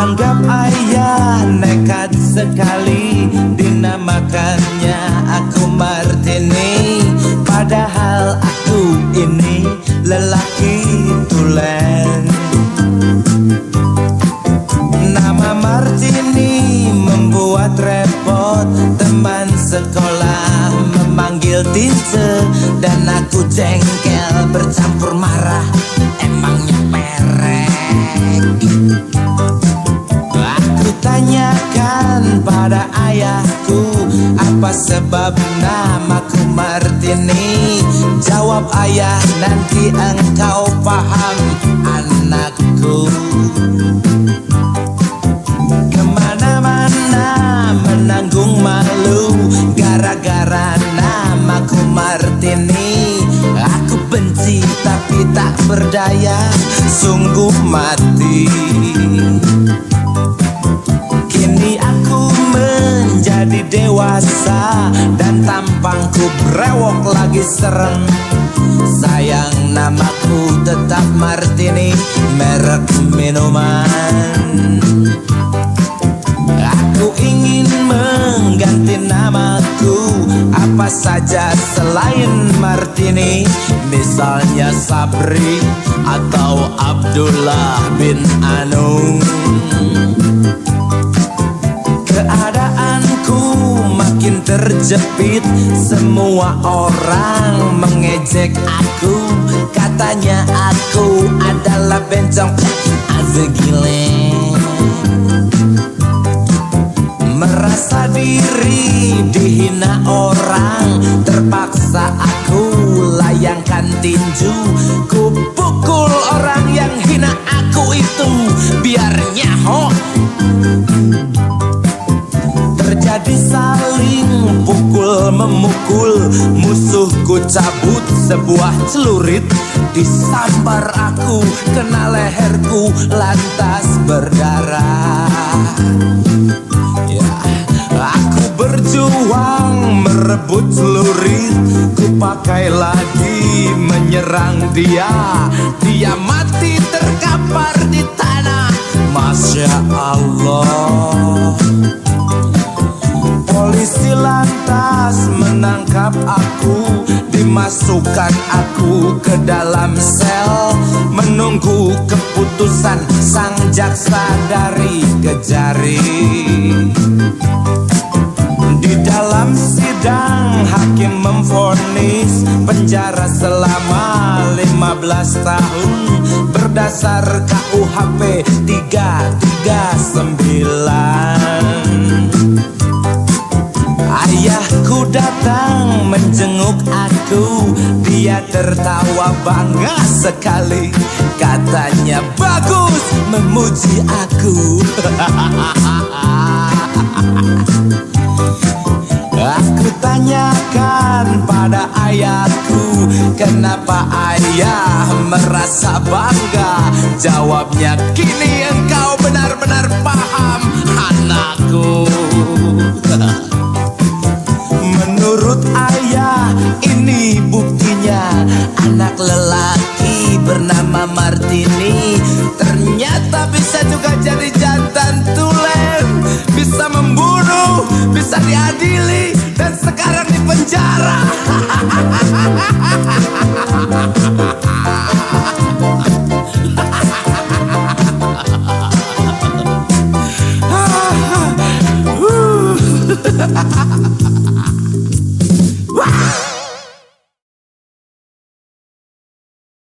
anggap ayah nekat sekali Dinamakannya aku Martini. Padahal aku ini lelaki tulen. Nama Martini membuat repot Teman sekolah memanggil Tinte Dan aku jengkel bercampur marah tanyakan pada ayahku Apa sebab namaku Martini? Jawab ayah nanti engkau paham anakku. Ke mana-mana menanggung malu Gara-gara namaku Martini. Aku benci tapi tak berdaya Sungguh mati menjadi dewasa Dan tampangku brewok lagi serem. Sayang namaku tetap Martini Merek minuman. Aku ingin mengganti namaku Apa saja selain Martini? Misalnya Sabri Atau Abdullah bin Anung terjepit Semua orang mengejek aku. Katanya aku adalah bencong. Azegile Merasa diri dihina orang Terpaksa aku layangkan tinju. Ku pukul orang yang hina aku itu Biar nyaho Terjadi saling memukul Musuhku cabut sebuah celurit Disambar aku kena leherku lantas berdarah. Ya, aku berjuang merebut celurit Ku pakai lagi menyerang dia. Dia mati terkapar di tanah Masya Allah. Polisi lantas menangkap aku Dimasukkan aku ke dalam sel. Menunggu keputusan sang jaksa dari kejari. Di dalam sidang hakim memvonis Penjara selama 15 tahun. Berdasar KUHP 339 Tertawa bangga sekali. Katanya bagus memuji aku. Aku tanyakan pada ayahku Kenapa ayah merasa bangga? Jawabnya kini engkau benar-benar paham ini buktinya Anak lelaki bernama Martini. Ternyata bisa juga jadi jantan tulen Bisa membunuh, bisa diadili Dan sekarang di penjara